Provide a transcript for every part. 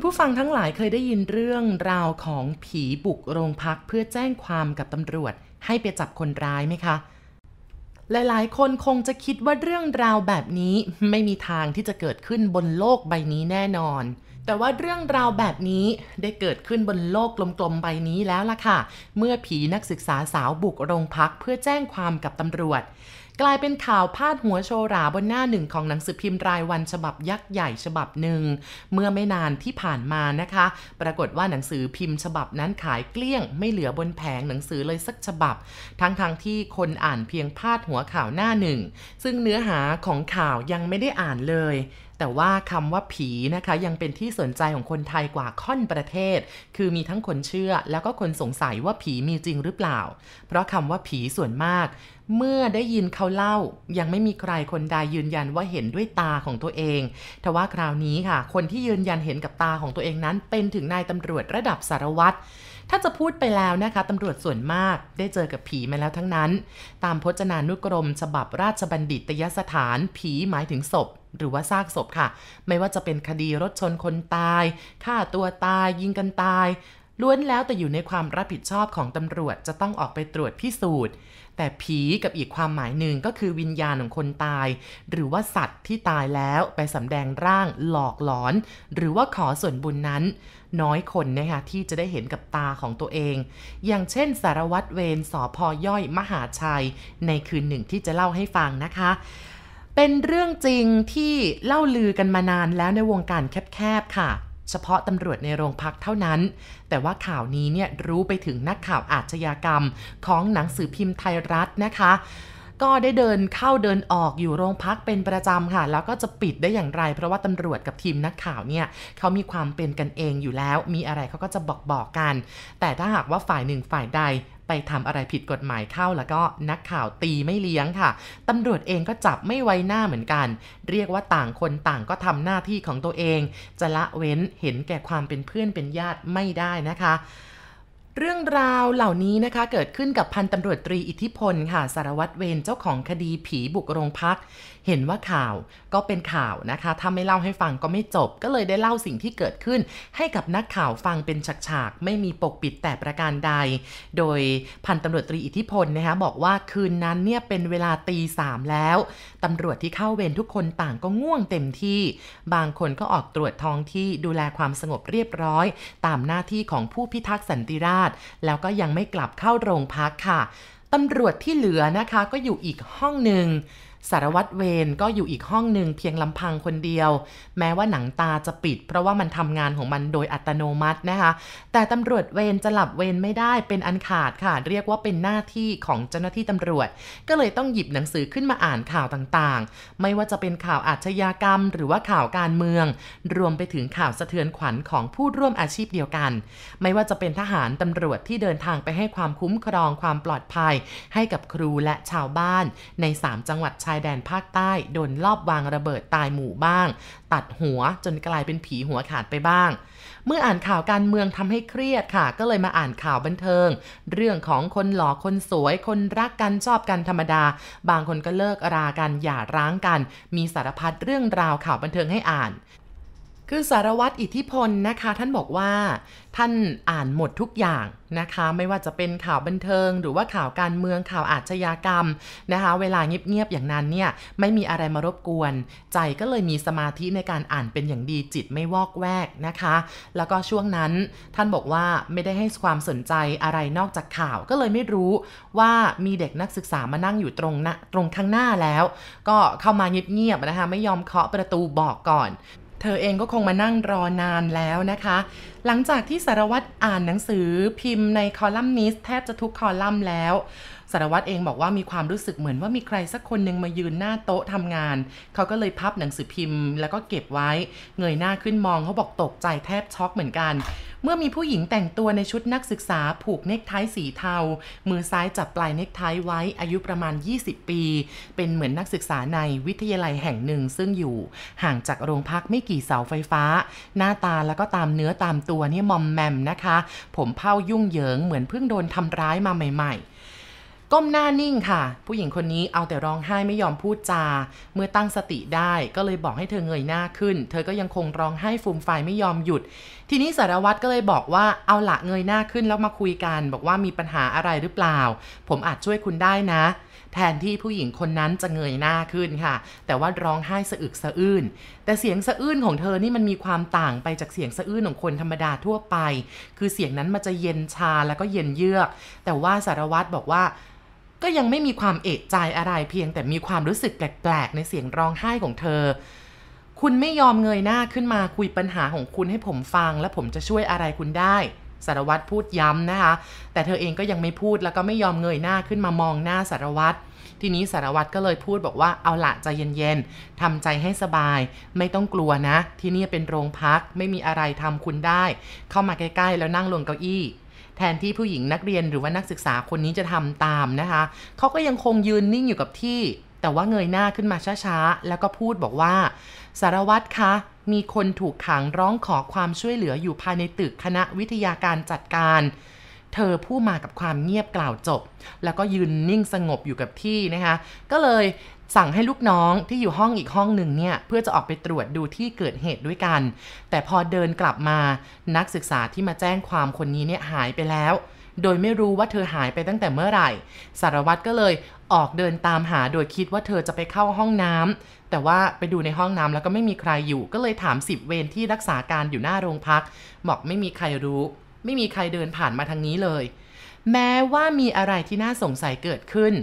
คุณผู้ฟังทั้งหลายเคยได้ยินเรื่องราวของผีบุกโรงพักเพื่อแจ้งความกับตำรวจ ให้ไปจับคนร้ายไหมคะ หลายๆ คนคงจะคิดว่าเรื่องราวแบบนี้ไม่มีทางที่จะเกิดขึ้นบนโลกใบนี้แน่นอน แต่ว่าเรื่องราวแบบนี้ได้เกิดขึ้นบนโลกกลมๆใบนี้แล้วล่ะค่ะ เมื่อผีนักศึกษาสาวบุกโรงพักเพื่อแจ้งความกับตำรวจ กลายเป็นข่าวพาดหัวโชว์ราบนหน้าหนึ่งของหนังสือพิมพ์รายวันฉบับยักษ์ใหญ่ฉบับหนึ่ง เมื่อไม่นานที่ผ่านมานะคะ ปรากฏว่าหนังสือพิมพ์ฉบับนั้นขายเกลี้ยง ไม่เหลือบนแผงหนังสือเลยสักฉบับ ทั้งทางๆที่คนอ่านเพียงพาดหัวข่าวหน้าหนึ่ง ซึ่งเนื้อหาของข่าวยังไม่ได้อ่านเลย แต่ว่าคำว่าผีนะคะยังเป็นที่สนใจของคนไทยกว่าค่อนประเทศ คือมีทั้งคนเชื่อแล้วก็คนสงสัยว่าผีมีจริงหรือเปล่า เพราะคำว่าผีส่วนมาก เมื่อได้ยินเขาเล่า ยังไม่มีใครคนใดยืนยันว่าเห็นด้วยตาของตัวเองทว่าคราวนี้ค่ะ คนที่ยืนยันเห็นกับตาของตัวเองนั้น เป็นถึงนายตำรวจระดับสารวัตร ถ้าจะพูดไปแล้วนะคะตำรวจส่วนมากได้เจอกับผีมาแล้วทั้งนั้น ตามพจนานุกรม ฉบับราชบัณฑิตยสถาน ผีหมายถึงศพ หรือว่าซากศพค่ะ ไม่ว่าจะเป็นคดีรถชนคนตายฆ่าตัวตาย ยิงกันตาย ล้วนแล้วแต่อยู่ในความรับผิดชอบของตำรวจจะต้องออกไปตรวจพิสูจน์ แต่ผีกับอีกความหมายหนึ่งก็คือวิญญาณของคนตาย หรือว่าสัตว์ที่ตายแล้วไปสำแดงร่างหลอกหลอน หรือว่าขอส่วนบุญนั้น น้อยคนนะคะที่จะได้เห็นกับตาของตัวเอง อย่างเช่น สารวัตรเวรสอพอย่อยมหาชัย ในคืนหนึ่งที่จะเล่าให้ฟังนะคะเป็นเรื่องจริงที่เล่าลือกันมานานแล้วในวงการแคบๆค่ะ เฉพาะตำรวจในโรงพักเท่านั้น แต่ว่าข่าวนี้เนี่ยรู้ไปถึงนักข่าวอาชญากรรมของหนังสือพิมพ์ไทยรัฐนะคะก็ได้เดินเข้าเดินออกอยู่โรงพักเป็นประจำค่ะ แล้วก็จะปิดได้อย่างไร เพราะว่าตำรวจกับทีมนักข่าวเนี่ยเขามีความเป็นกันเองอยู่แล้ว มีอะไรเขาก็จะบอกบอกกัน แต่ถ้าหากว่าฝ่ายหนึ่งฝ่ายใด ไปทำอะไรผิดกฎหมายเข้าแล้วก็นักข่าวตีไม่เลี้ยงค่ะตำรวจเองก็จับไม่ไว้หน้าเหมือนกัน เรียกว่าต่างคนต่างก็ทำหน้าที่ของตัวเอง จะละเว้นเห็นแก่ความเป็นเพื่อนเป็นญาติไม่ได้นะคะเรื่องราวเหล่านี้นะคะเกิดขึ้นกับพันตำรวจตรีอิทธิพลค่ะสารวัตรเวรเจ้าของคดีผีบุกโรงพักเห็นว่าข่าวก็เป็นข่าวนะคะ ถ้าไม่เล่าให้ฟังก็ไม่จบ ก็เลยได้เล่าสิ่งที่เกิดขึ้น ให้กับนักข่าวฟังเป็นฉากๆ ไม่มีปกปิดแต่ประการใด โดยพันตำรวจตรีอิทธิพลนะคะบอกว่าคืนนั้นเนี่ยเป็นเวลาตีสามแล้วตำรวจที่เข้าเวรทุกคนต่างก็ง่วงเต็มที่ บางคนก็ออกตรวจท้องที่ดูแลความสงบเรียบร้อย ตามหน้าที่ของผู้พิทักษ์สันติราษฎร์แล้วก็ยังไม่กลับเข้าโรงพักค่ะตำรวจที่เหลือนะคะก็อยู่อีกห้องหนึ่ง สารวัตรเวรก็อยู่อีกห้องหนึ่งเพียงลำพังคนเดียว แม้ว่าหนังตาจะปิด เพราะว่ามันทำงานของมันโดยอัตโนมัตินะคะ แต่ตำรวจเวรจะหลับเวรไม่ได้เป็นอันขาดค่ะ เรียกว่าเป็นหน้าที่ของเจ้าหน้าที่ตำรวจ ก็เลยต้องหยิบหนังสือขึ้นมาอ่านข่าวต่างๆ ไม่ว่าจะเป็นข่าวอาชญากรรม หรือว่าข่าวการเมือง รวมไปถึงข่าวสะเทือนขวัญของผู้ร่วมอาชีพเดียวกัน ไม่ว่าจะเป็นทหารตำรวจที่เดินทางไปให้ความคุ้มครองความปลอดภัย ให้กับครูและชาวบ้านใน 3 จังหวัดชายแดนภาคใต้โดนลอบวางระเบิดตายหมู่บ้าง ตัดหัวจนกลายเป็นผีหัวขาดไปบ้าง เมื่ออ่านข่าวการเมืองทำให้เครียดค่ะ ก็เลยมาอ่านข่าวบันเทิง เรื่องของคนหล่อคนสวย คนรักกันชอบกันธรรมดา บางคนก็เลิกรากันหย่าร้างกัน มีสารพัดเรื่องราวข่าวบันเทิงให้อ่าน คือสารวัตรอิทธิพลนะคะ ท่านบอกว่าท่านอ่านหมดทุกอย่างนะคะ ไม่ว่าจะเป็นข่าวบันเทิง หรือว่าข่าวการเมืองข่าวอาชญากรรมนะคะ เวลาเงียบๆอย่างนั้นเนี่ยไม่มีอะไรมารบกวน ใจก็เลยมีสมาธิในการอ่านเป็นอย่างดีจิตไม่วอกแวกนะคะ แล้วก็ช่วงนั้นท่านบอกว่าไม่ได้ให้ความสนใจอะไรนอกจากข่าวก็เลยไม่รู้ว่ามีเด็กนักศึกษามานั่งอยู่ตรงหน้าตรงข้างหน้าแล้ว ก็เข้ามาเงียบๆนะคะไม่ยอมเคาะประตูบอกก่อน เธอเองก็คงมานั่งรอนานแล้วนะคะ หลังจากที่สารวัตรอ่านหนังสือพิมพ์ในคอลัมนิสแทบจะทุกคอลัมน์แล้ว สารวัตรเองบอกว่ามีความรู้สึกเหมือนว่ามีใครสักคนหนึ่งมายืนหน้าโต๊ะทำงาน เขาก็เลยพับหนังสือพิมพ์ แล้วก็เก็บไว้ เงยหน้าขึ้นมองเขาบอกตกใจแทบช็อกเหมือนกัน เมื่อมีผู้หญิงแต่งตัวในชุดนักศึกษาผูกเนคไทสีเทา มือซ้ายจับปลายเนคไทไว้อายุประมาณ 20 ปี เป็นเหมือนนักศึกษาในวิทยาลัยแห่งหนึ่ง ซึ่งอยู่ห่างจากโรงพักไม่กี่เสาไฟฟ้า หน้าตาแล้วก็ตามเนื้อตามตัวเนี่ยมอมแมมนะคะ ผมเผ้ายุ่งเหยิงเหมือนเพิ่งโดนทำร้ายมาใหม่ ๆ ก้มหน้านิ่งค่ะ ผู้หญิงคนนี้เอาแต่ร้องไห้ไม่ยอมพูดจา เมื่อตั้งสติได้ก็เลยบอกให้เธอเงยหน้าขึ้น เธอก็ยังคงร้องไห้ฟูมไฟไม่ยอมหยุด ทีนี้สารวัตรก็เลยบอกว่าเอาละเงยหน้าขึ้นแล้วมาคุยกัน บอกว่ามีปัญหาอะไรหรือเปล่า ผมอาจช่วยคุณได้นะ แทนที่ผู้หญิงคนนั้นจะเงยหน้าขึ้นค่ะ แต่ว่าร้องไห้สะอึกสะอื้น แต่เสียงสะอื้นของเธอนี่มันมีความต่างไปจากเสียงสะอื้นของคนธรรมดาทั่วไป คือเสียงนั้นมันจะเย็นชาแล้วก็เย็นเยือก แต่ว่าสารวัตรบอกว่า ก็ยังไม่มีความเอกใจอะไรเพียง แต่มีความรู้สึกแปลกๆในเสียงร้องไห้ของเธอ คุณไม่ยอมเงยหน้าขึ้นมาคุยปัญหาของคุณให้ผมฟัง และผมจะช่วยอะไรคุณได้สารวัตรพูดย้ำนะคะ แต่เธอเองก็ยังไม่พูดแล้วก็ไม่ยอมเงยหน้าขึ้นมามองหน้าสารวัตรทีนี้สารวัตรก็เลยพูดบอกว่าเอาละใจเย็นๆทำใจให้สบาย ไม่ต้องกลัวนะ ที่นี่เป็นโรงพักไม่มีอะไรทำคุณได้ เข้ามาใกล้ๆ แล้วนั่งลงเก้าอี้ แทนที่ผู้หญิงนักเรียนหรือว่านักศึกษาคนนี้จะทำตามนะคะ เขาก็ยังคงยืนนิ่งอยู่กับที่ แต่ว่าเงยหน้าขึ้นมาช้าๆ แล้วก็พูดบอกว่า สารวัตรคะ มีคนถูกขังร้องขอความช่วยเหลืออยู่ภายในตึกคณะวิทยาการจัดการเธอผู้มากับความเงียบกล่าวจบ แล้วก็ยืนนิ่งสงบอยู่กับที่นะคะ ก็เลย สั่งให้ลูกน้องที่อยู่ห้องอีกห้องหนึ่งเนี่ยเพื่อจะออกไปตรวจดูที่เกิดเหตุด้วยกัน แต่พอเดินกลับมานักศึกษาที่มาแจ้งความคนนี้เนี่ยหายไปแล้ว โดยไม่รู้ว่าเธอหายไปตั้งแต่เมื่อไหร่ สารวัตรก็เลยออกเดินตามหาโดยคิดว่าเธอจะไปเข้าห้องน้ำแต่ว่าไปดูในห้องน้ำแล้วก็ไม่มีใครอยู่ ก็เลยถามสิบเวรที่รักษาการอยู่หน้าโรงพัก บอกไม่มีใครรู้ ไม่มีใครเดินผ่านมาทางนี้เลย แม้ว่ามีอะไรที่น่าสงสัยเกิดขึ้น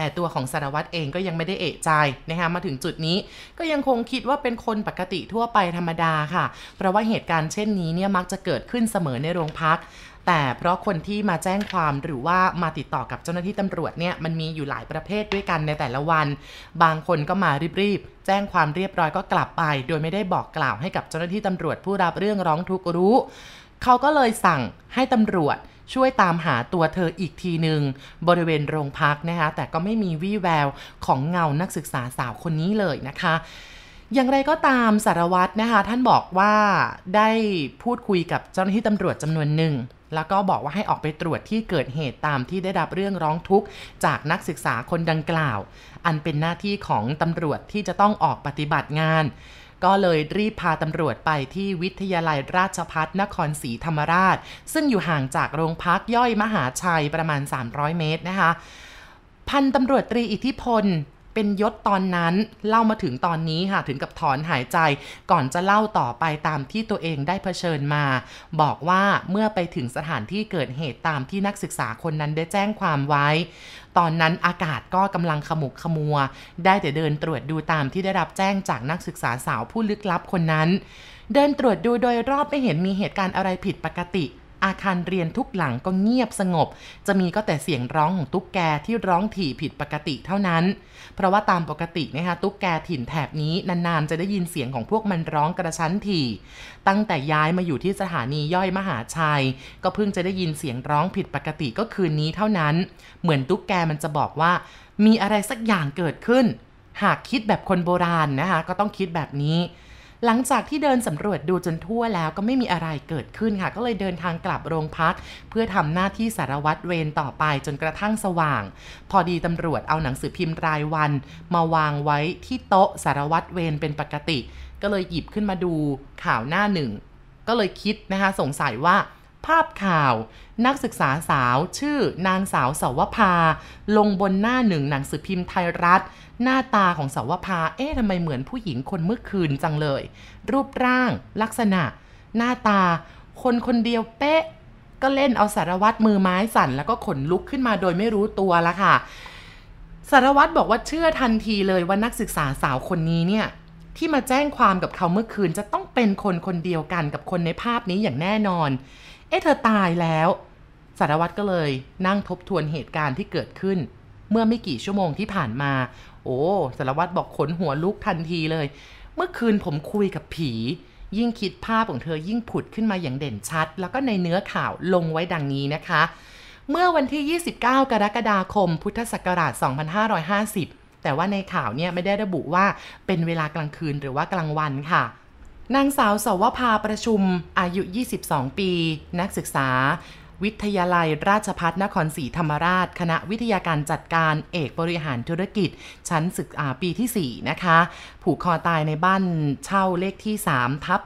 แต่ตัวของสารวัตรเองก็ยังไม่ได้เอะใจนะคะมาถึงจุดนี้ก็ยังคงคิดว่าเป็นคนปกติทั่วไปธรรมดาค่ะ เพราะว่าเหตุการณ์เช่นนี้เนี่ยมักจะเกิดขึ้นเสมอในโรงพักแต่เพราะคนที่มาแจ้งความหรือว่ามาติดต่อกับเจ้าหน้าที่ตำรวจเนี่ยมันมีอยู่หลายประเภทด้วยกันในแต่ละวัน บางคนก็มารีบๆแจ้งความเรียบร้อยก็กลับไป โดยไม่ได้บอกกล่าวให้กับเจ้าหน้าที่ตำรวจผู้รับเรื่องร้องทุกข์รู้ เขาก็เลยสั่งให้ตำรวจ ช่วยตามหาตัวเธออีกทีหนึ่งบริเวณโรงพักนะคะ แต่ก็ไม่มีวี่แววของเงานักศึกษาสาวคนนี้เลยนะคะอย่างไรก็ตามสารวัตรนะคะ ท่านบอกว่าได้พูดคุยกับเจ้าหน้าที่ตำรวจจำนวนหนึ่ง แล้วก็บอกว่าให้ออกไปตรวจที่เกิดเหตุตามที่ได้รับเรื่องร้องทุกข์ จากนักศึกษาคนดังกล่าว อันเป็นหน้าที่ของตำรวจที่จะต้องออกปฏิบัติงาน ก็เลยรีบพาตำรวจไปที่วิทยาลัยราชพัฒนครศรีธรรมราช ซึ่งอยู่ห่างจากโรงพักย่อยมหาชัยประมาณ 300 เมตรนะคะ พันตำรวจตรีอิทธิพล เป็นยศตอนนั้นเล่ามาถึงตอนนี้ค่ะถึงกับถอนหายใจ ก่อนจะเล่าต่อไปตามที่ตัวเองได้เผชิญมา บอกว่าเมื่อไปถึงสถานที่เกิดเหตุตามที่นักศึกษาคนนั้นได้แจ้งความไว้ ตอนนั้นอากาศก็กำลังขมุกขมัว ได้แต่เดินตรวจดูตามที่ได้รับแจ้งจากนักศึกษาสาวผู้ลึกลับคนนั้น เดินตรวจดูโดยรอบไม่เห็นมีเหตุการณ์อะไรผิดปกติ อาคารเรียนทุกหลังก็เงียบสงบ จะมีก็แต่เสียงร้องของตุ๊กแกที่ร้องถี่ผิดปกติเท่านั้น เพราะว่าตามปกตินะคะตุ๊กแกถิ่นแถบนี้นานๆ จะได้ยินเสียงของพวกมันร้องกระชั้นถี่ ตั้งแต่ย้ายมาอยู่ที่สถานีย่อยมหาชัย ก็เพิ่งจะได้ยินเสียงร้องผิดปกติก็คืนนี้เท่านั้น เหมือนตุ๊กแกมันจะบอกว่า มีอะไรสักอย่างเกิดขึ้น หากคิดแบบคนโบราณนะคะก็ต้องคิดแบบนี้ หลังจากที่เดินสำรวจดูจนทั่วแล้วก็ไม่มีอะไรเกิดขึ้นค่ะ ก็เลยเดินทางกลับโรงพัก เพื่อทำหน้าที่สารวัตรเวรต่อไปจนกระทั่งสว่าง พอดีตำรวจเอาหนังสือพิมพ์รายวัน มาวางไว้ที่โต๊ะสารวัตรเวรเป็นปกติ ก็เลยหยิบขึ้นมาดูข่าวหน้าหนึ่ง ก็เลยคิดนะคะสงสัยว่าภาพข่าว นักศึกษาสาวชื่อนางสาวสาวภา ลงบนหน้าหนึ่งหนังสือพิมพ์ไทยรัฐ หน้าตาของสาวภา เอ๊ะทำไมเหมือนผู้หญิงคนเมื่อคืนจังเลย รูปร่าง ลักษณะ หน้าตา คนคนเดียวเป๊ะ ก็เล่นเอาสารวัตรมือไม้สั่น แล้วก็ขนลุกขึ้นมาโดยไม่รู้ตัวละค่ะ สารวัตรบอกว่าเชื่อทันทีเลยว่านักศึกษาสาวคนนี้เนี่ยที่มาแจ้งความกับเขาเมื่อคืนจะต้องเป็นคนคนเดียวกันกับคนในภาพนี้อย่างแน่นอน เอ๊ะเธอตายแล้ว สารวัตรก็เลยนั่งทบทวนเหตุการณ์ที่เกิดขึ้น เมื่อไม่กี่ชั่วโมงที่ผ่านมา โอ้สารวัตรบอกขนหัวลุกทันทีเลย เมื่อคืนผมคุยกับผี ยิ่งคิดภาพของเธอยิ่งผุดขึ้นมาอย่างเด่นชัด แล้วก็ในเนื้อข่าวลงไว้ดังนี้นะคะ เมื่อวันที่ 29 กรกฎาคม พุทธศักราช 2550 แต่ว่าในข่าวเนี่ยไม่ได้ระบุว่าเป็นเวลากลางคืนหรือว่ากลางวันค่ะนางสาวสวภาประชุมอายุ 22 ปี นักศึกษา วิทยาลัยราชพัฒนครศรีธรรมราช คณะวิทยาการจัดการเอกบริหารธุรกิจ ชั้นศึกษาปีที่ 4 นะคะ ผูกคอตายในบ้านเช่าเลขที่ 3 ทับ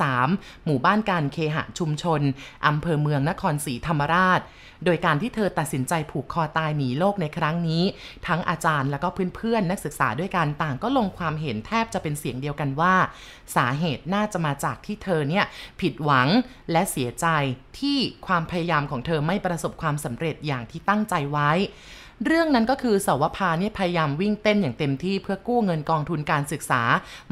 193 หมู่บ้านการเคหะชุมชน อำเภอเมืองนครศรีธรรมราช โดยการที่เธอตัดสินใจผูกคอตายหนีโลกในครั้งนี้ ทั้งอาจารย์และก็เพื่อนๆนักศึกษาด้วยกันต่างก็ลงความเห็นแทบจะเป็นเสียงเดียวกันว่า สาเหตุน่าจะมาจากที่เธอเนี่ยผิดหวังและเสียใจ ที่ความพยายามของเธอไม่ประสบความสำเร็จอย่างที่ตั้งใจไว้ เรื่องนั้นก็คือสาวพาเนี่ยพยายามวิ่งเต้นอย่างเต็มที่เพื่อกู้เงินกองทุนการศึกษา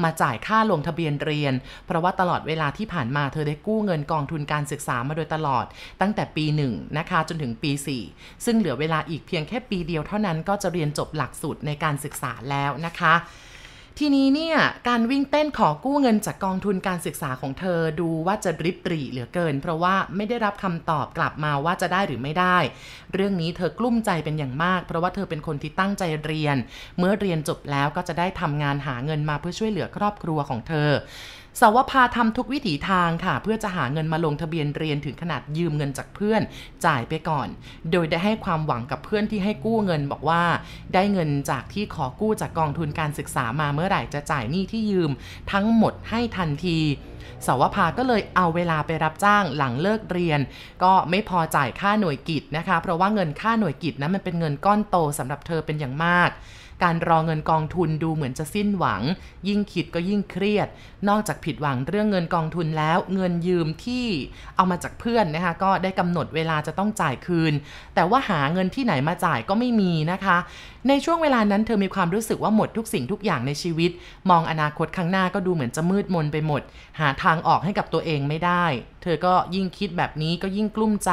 มาจ่ายค่าลงทะเบียนเรียน เพราะว่าตลอดเวลาที่ผ่านมาเธอได้กู้เงินกองทุนการศึกษามาโดยตลอด ตั้งแต่ปี1นะคะจนถึงปี 4 ซึ่งเหลือเวลาอีกเพียงแค่ปีเดียวเท่านั้นก็จะเรียนจบหลักสูตรในการศึกษาแล้วนะคะ ทีนี้เนี่ยการวิ่งเต้นขอกู้เงินจากกองทุนการศึกษาของเธอดูว่าจะริบหรี่เหลือเกิน เพราะว่าไม่ได้รับคำตอบกลับมาว่าจะได้หรือไม่ได้ เรื่องนี้เธอกลุ้มใจเป็นอย่างมาก เพราะว่าเธอเป็นคนที่ตั้งใจเรียน เมื่อเรียนจบแล้วก็จะได้ทำงานหาเงินมาเพื่อช่วยเหลือครอบครัวของเธอสาวพาทำทุกวิถีทางค่ะ เพื่อจะหาเงินมาลงทะเบียนเรียนถึงขนาดยืมเงินจากเพื่อนจ่ายไปก่อน โดยได้ให้ความหวังกับเพื่อนที่ให้กู้เงินบอกว่า ได้เงินจากที่ขอกู้จากกองทุนการศึกษามาเมื่อไหร่จะจ่ายหนี้ที่ยืมทั้งหมดให้ทันทีสาวภาก็เลยเอาเวลาไปรับจ้างหลังเลิกเรียน ก็ไม่พอจ่ายค่าหน่วยกิจนะคะ เพราะว่าเงินค่าหน่วยกิจนั้นมันเป็นเงินก้อนโตสำหรับเธอเป็นอย่างมาก การรอเงินกองทุนดูเหมือนจะสิ้นหวัง ยิ่งคิดก็ยิ่งเครียด นอกจากผิดหวังเรื่องเงินกองทุนแล้ว เงินยืมที่เอามาจากเพื่อนนะคะก็ได้กำหนดเวลาจะต้องจ่ายคืน แต่ว่าหาเงินที่ไหนมาจ่ายก็ไม่มีนะคะ ในช่วงเวลานั้นเธอมีความรู้สึกว่าหมดทุกสิ่งทุกอย่างในชีวิต มองอนาคตข้างหน้าก็ดูเหมือนจะมืดมนไปหมด หาทางออกให้กับตัวเองไม่ได้ เธอก็ยิ่งคิดแบบนี้ก็ยิ่งกลุ้มใจ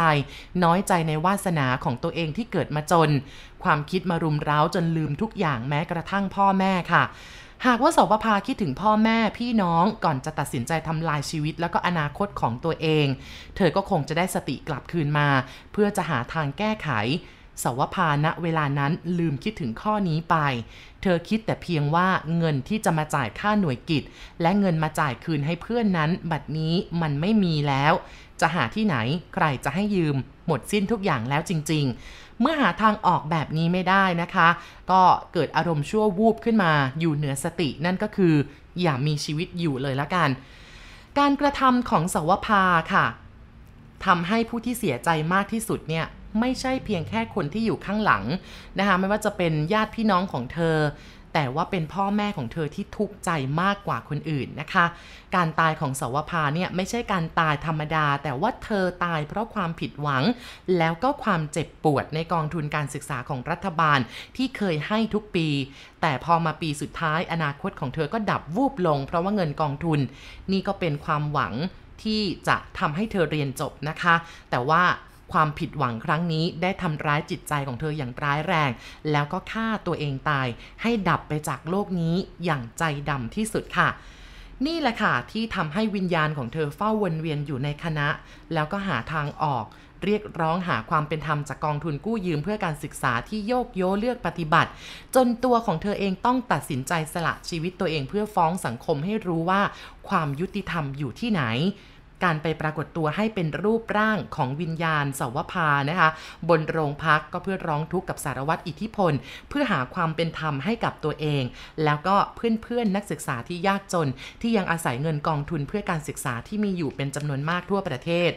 น้อยใจในวาสนาของตัวเองที่เกิดมาจน ความคิดมารุมเร้าจนลืมทุกอย่างแม้กระทั่งพ่อแม่ค่ะหากว่าสปภาคิดถึงพ่อแม่พี่น้องก่อนจะตัดสินใจทำลายชีวิตแล้วก็อนาคตของตัวเอง เธอก็คงจะได้สติกลับคืนมา เพื่อจะหาทางแก้ไข สวภาณเวลานั้นลืมคิดถึงข้อนี้ไป เธอคิดแต่เพียงว่าเงินที่จะมาจ่ายค่าหน่วยกิจ และเงินมาจ่ายคืนให้เพื่อนนั้น บัดนี้มันไม่มีแล้ว จะหาที่ไหนใครจะให้ยืม หมดสิ้นทุกอย่างแล้วจริง ๆ เมื่อหาทางออกแบบนี้ไม่ได้นะคะ ก็เกิดอารมณ์ชั่ววูบขึ้นมาอยู่เหนือสตินั่นก็คือ อย่ามีชีวิตอยู่เลยละกัน การกระทำของสวภาค่ะทำให้ผู้ที่เสียใจมากที่สุดเนี่ยไม่ใช่เพียงแค่คนที่อยู่ข้างหลังนะคะไม่ว่าจะเป็นญาติพี่น้องของเธอ แต่ว่าเป็นพ่อแม่ของเธอที่ทุกข์ใจมากกว่าคนอื่นนะคะ การตายของสวภาเนี่ยไม่ใช่การตายธรรมดา แต่ว่าเธอตายเพราะความผิดหวัง แล้วก็ความเจ็บปวดในกองทุนการศึกษาของรัฐบาลที่เคยให้ทุกปี แต่พอมาปีสุดท้ายอนาคตของเธอก็ดับวูบลง เพราะว่าเงินกองทุน นี่ก็เป็นความหวังที่จะทำให้เธอเรียนจบนะคะ แต่ว่า ความผิดหวังครั้งนี้ได้ทำร้ายจิตใจของเธออย่างร้ายแรง แล้วก็ฆ่าตัวเองตาย ให้ดับไปจากโลกนี้อย่างใจดำที่สุดค่ะนี่แหละค่ะ ที่ทำให้วิญญาณของเธอเฝ้าวนเวียนอยู่ในคณะ แล้วก็หาทางออก เรียกร้องหาความเป็นธรรมจากกองทุนกู้ยืมเพื่อการศึกษาที่โยกโยเลือกปฏิบัติ จนตัวของเธอเองต้องตัดสินใจสละชีวิตตัวเองเพื่อฟ้องสังคมให้รู้ว่า ความยุติธรรมอยู่ที่ไหน การไปปรากฏตัวให้เป็นรูปร่างของวิญญาณสาวพานะคะ บนโรงพักก็เพื่อร้องทุกข์กับสารวัตรอิทธิพล เพื่อหาความเป็นธรรมให้กับตัวเอง แล้วก็เพื่อนๆนักศึกษาที่ยากจน ที่ยังอาศัยเงินกองทุนเพื่อการศึกษาที่มีอยู่เป็นจำนวนมากทั่วประเทศ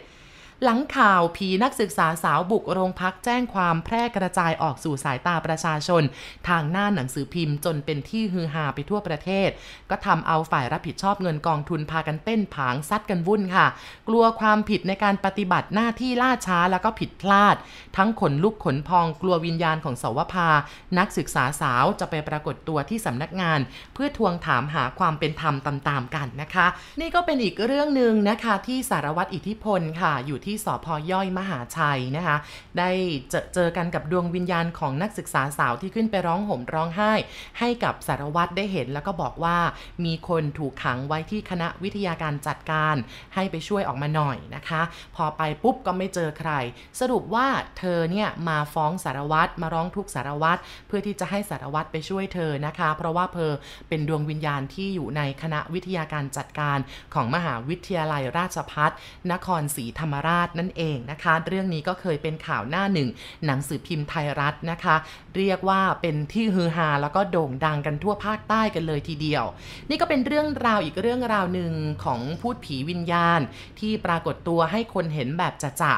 หลังข่าวผีนักศึกษาสาวบุกโรงพักแจ้งความแพร่กระจายออกสู่สายตาประชาชน ทางหน้าหนังสือพิมพ์จนเป็นที่ฮือฮาไปทั่วประเทศ ก็ทำเอาฝ่ายรับผิดชอบเงินกองทุนพากันเต้นผางซัดกันวุ่นค่ะ กลัวความผิดในการปฏิบัติหน้าที่ล่าช้าแล้วก็ผิดพลาด ทั้งขนลุกขนพองกลัววิญญาณของสวภา นักศึกษาสาวจะไปปรากฏตัวที่สำนักงาน เพื่อทวงถามหาความเป็นธรรมตามๆกันนะคะ นี่ก็เป็นอีกเรื่องหนึ่งนะคะที่สารวัตรอิทธิพลค่ะอยู่ที่สพย่อยมหาชัยนะคะ ได้เจอเจอกันกับดวงวิญญาณของนักศึกษาสาวที่ขึ้นไปร้องห่มร้องไห้ ให้กับสารวัตรได้เห็น แล้วก็บอกว่ามีคนถูกขังไว้ที่คณะวิทยาการจัดการ ให้ไปช่วยออกมาหน่อยนะคะ พอไปปุ๊บก็ไม่เจอใคร สรุปว่าเธอเนี่ยมาฟ้องสารวัตรมาร้องทุกสารวัตรเพื่อที่จะให้สารวัตรไปช่วยเธอนะคะ เพราะว่าเธอเป็นดวงวิญญาณที่อยู่ในคณะวิทยาการจัดการของมหาวิทยาลัยราชพัฒนครศรีธรรมราชราชนั่นเองนะคะ เรื่องนี้ก็เคยเป็นข่าวหน้าหนึ่ง หนังสือพิมพ์ไทยรัฐนะคะ เรียกว่าเป็นที่ฮือฮาแล้วก็โด่งดังกันทั่วภาคใต้กันเลยทีเดียว นี่ก็เป็นเรื่องราวอีกเรื่องราวหนึ่งของพูดผีวิญญาณ ที่ปรากฏตัวให้คนเห็นแบบจะจะ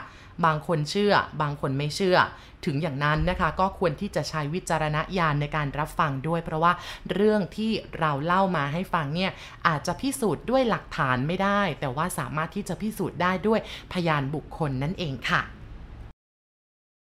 บางคนเชื่อ บางคนไม่เชื่อ ถึงอย่างนั้นนะคะก็ควรที่จะใช้วิจารณญาณในการรับฟังด้วย เพราะว่าเรื่องที่เราเล่ามาให้ฟังเนี่ยอาจจะพิสูจน์ด้วยหลักฐานไม่ได้ แต่ว่าสามารถที่จะพิสูจน์ได้ด้วยพยานบุคคลนั่นเองค่ะ